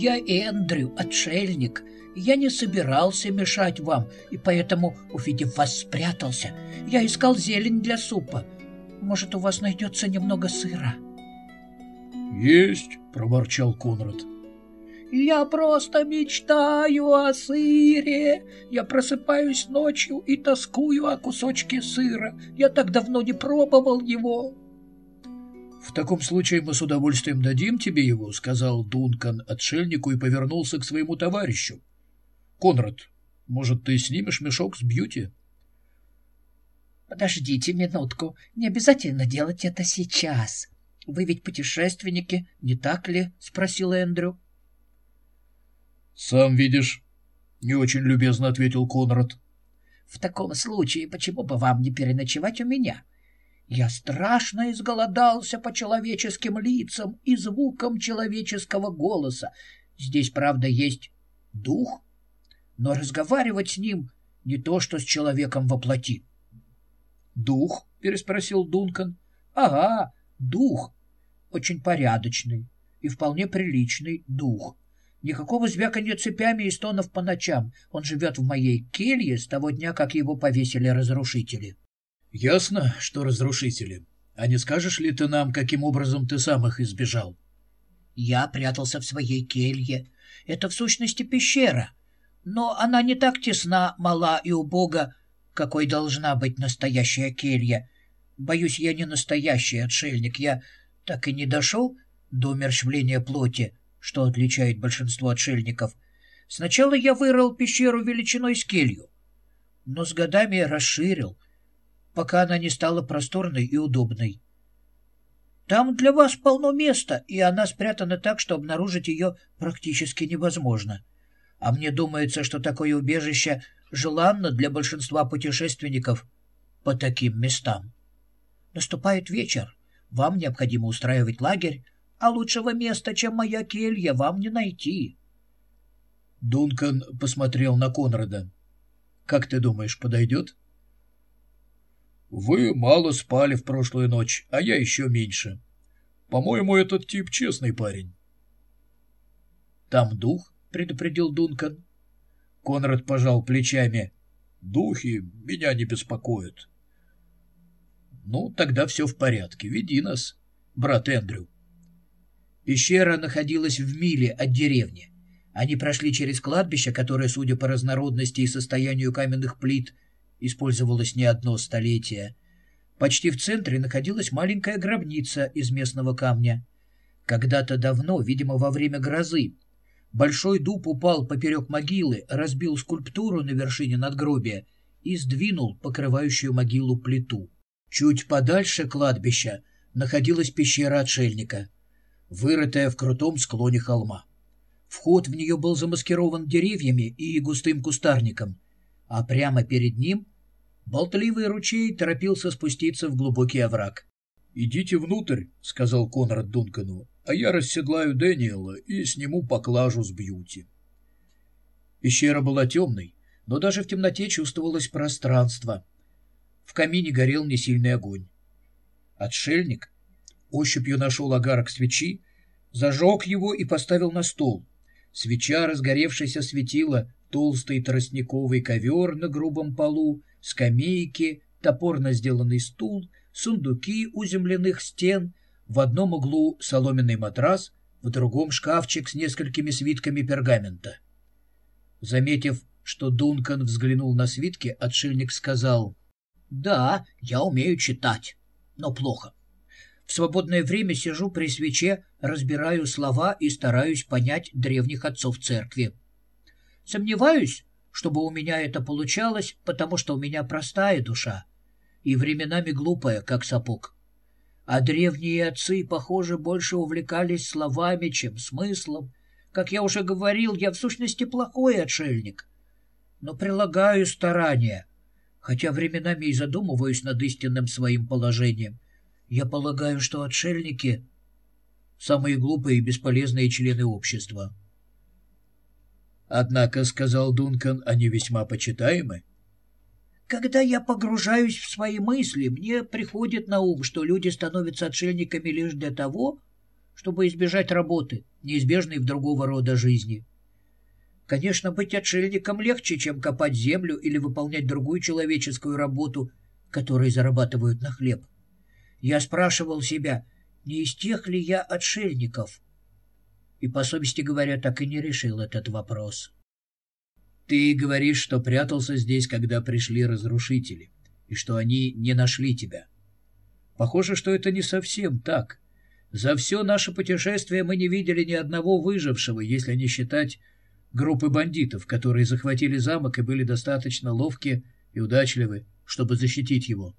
Я Эндрю, отшельник. Я не собирался мешать вам, и поэтому, увидев вас, спрятался. Я искал зелень для супа. Может, у вас найдется немного сыра?» «Есть!» — проворчал Конрад. «Я просто мечтаю о сыре. Я просыпаюсь ночью и тоскую о кусочке сыра. Я так давно не пробовал его». «В таком случае мы с удовольствием дадим тебе его», — сказал Дункан отшельнику и повернулся к своему товарищу. «Конрад, может, ты снимешь мешок с Бьюти?» «Подождите минутку. Не обязательно делать это сейчас. Вы ведь путешественники, не так ли?» — спросил Эндрю. «Сам видишь», — не очень любезно ответил Конрад. «В таком случае почему бы вам не переночевать у меня? Я страшно изголодался по человеческим лицам и звукам человеческого голоса. Здесь, правда, есть дух, но разговаривать с ним не то, что с человеком во плоти». «Дух?» — переспросил Дункан. «Ага, дух. Очень порядочный и вполне приличный дух. Никакого звяканья цепями и стонов по ночам. Он живет в моей келье с того дня, как его повесили разрушители. — Ясно, что разрушители. А не скажешь ли ты нам, каким образом ты сам их избежал? — Я прятался в своей келье. Это в сущности пещера. Но она не так тесна, мала и убога, какой должна быть настоящая келья. Боюсь, я не настоящий отшельник. Я так и не дошел до умерщвления плоти что отличает большинство отшельников. Сначала я вырыл пещеру величиной с келью, но с годами расширил, пока она не стала просторной и удобной. Там для вас полно места, и она спрятана так, что обнаружить ее практически невозможно. А мне думается, что такое убежище желанно для большинства путешественников по таким местам. Наступает вечер. Вам необходимо устраивать лагерь, а лучшего места, чем моя келья, вам не найти. Дункан посмотрел на Конрада. «Как ты думаешь, подойдет?» «Вы мало спали в прошлую ночь, а я еще меньше. По-моему, этот тип честный парень». «Там дух?» — предупредил Дункан. Конрад пожал плечами. «Духи меня не беспокоят». «Ну, тогда все в порядке. Веди нас, брат Эндрю». Пещера находилась в миле от деревни. Они прошли через кладбище, которое, судя по разнородности и состоянию каменных плит, использовалось не одно столетие. Почти в центре находилась маленькая гробница из местного камня. Когда-то давно, видимо, во время грозы, большой дуб упал поперек могилы, разбил скульптуру на вершине надгробия и сдвинул покрывающую могилу плиту. Чуть подальше кладбища находилась пещера отшельника — вырытая в крутом склоне холма. Вход в нее был замаскирован деревьями и густым кустарником, а прямо перед ним болтливый ручей торопился спуститься в глубокий овраг. «Идите внутрь», — сказал Конрад Дункану, «а я расседлаю Дэниела и сниму поклажу с Бьюти». Пещера была темной, но даже в темноте чувствовалось пространство. В камине горел несильный огонь. Отшельник ощупью нашел огарок свечи, зажег его и поставил на стол. Свеча, разгоревшаяся, светила толстый тростниковый ковер на грубом полу, скамейки, топорно сделанный стул, сундуки у земляных стен, в одном углу соломенный матрас, в другом шкафчик с несколькими свитками пергамента. Заметив, что Дункан взглянул на свитки, отшельник сказал, «Да, я умею читать, но плохо. В свободное время сижу при свече, разбираю слова и стараюсь понять древних отцов церкви. Сомневаюсь, чтобы у меня это получалось, потому что у меня простая душа и временами глупая, как сапог. А древние отцы, похоже, больше увлекались словами, чем смыслом. Как я уже говорил, я в сущности плохой отшельник, но прилагаю старания, хотя временами и задумываюсь над истинным своим положением — я полагаю, что отшельники — самые глупые и бесполезные члены общества. Однако, — сказал Дункан, — они весьма почитаемы. Когда я погружаюсь в свои мысли, мне приходит на ум, что люди становятся отшельниками лишь для того, чтобы избежать работы, неизбежной в другого рода жизни. Конечно, быть отшельником легче, чем копать землю или выполнять другую человеческую работу, которой зарабатывают на хлеб. Я спрашивал себя, не из тех ли я отшельников? И, по совести говоря, так и не решил этот вопрос. Ты говоришь, что прятался здесь, когда пришли разрушители, и что они не нашли тебя. Похоже, что это не совсем так. За все наше путешествие мы не видели ни одного выжившего, если не считать группы бандитов, которые захватили замок и были достаточно ловки и удачливы, чтобы защитить его.